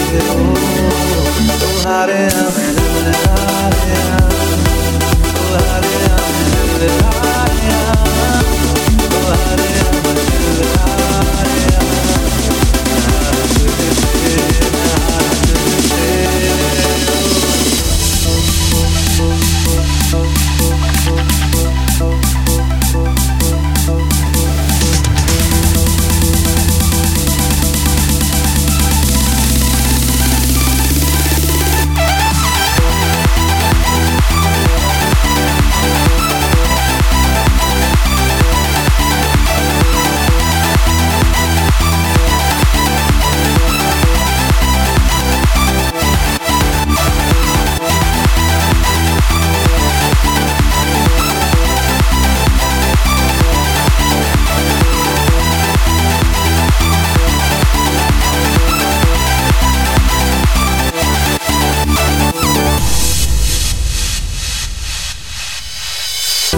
Oh, oh, oh,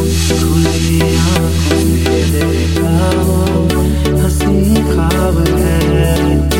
खुली आँखों से देखा हँसी खाब है।